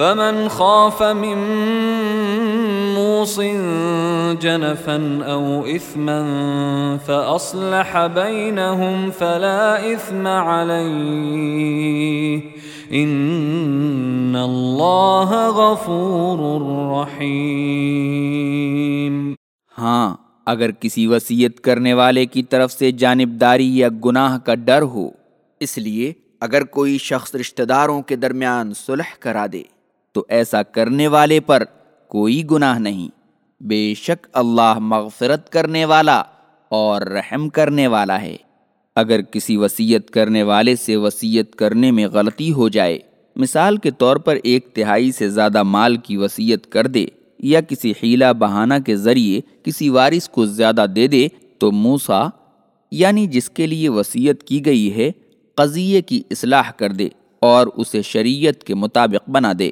فمن خاف من موص جنفا او اثما فاصلح بينهم فلا اثم عليه ان اللہ غفور رحیم ہاں اگر کسی وصیت کرنے والے کی طرف سے جانبداری یا گناہ کا ڈر ہو، اس لیے اگر کوئی شخص رشتہ داروں کے درمیان صلح کرا دے تو ایسا کرنے والے پر کوئی گناہ نہیں۔ بے شک اللہ مغفرت کرنے والا اور رحم کرنے والا ہے۔ اگر کسی وصیت کرنے والے سے وصیت کرنے میں غلطی ہو جائے، مثال کے طور پر ایک تہائی سے زیادہ مال کی وصیت کر دے یا کسی حیلہ بہانہ کے ذریعے کسی وارث کو زیادہ دے دے، تو موسا یعنی جس کے لیے وصیت کی گئی ہے، قضیے کی اصلاح کر دے اور اسے شریعت کے مطابق بنا دے۔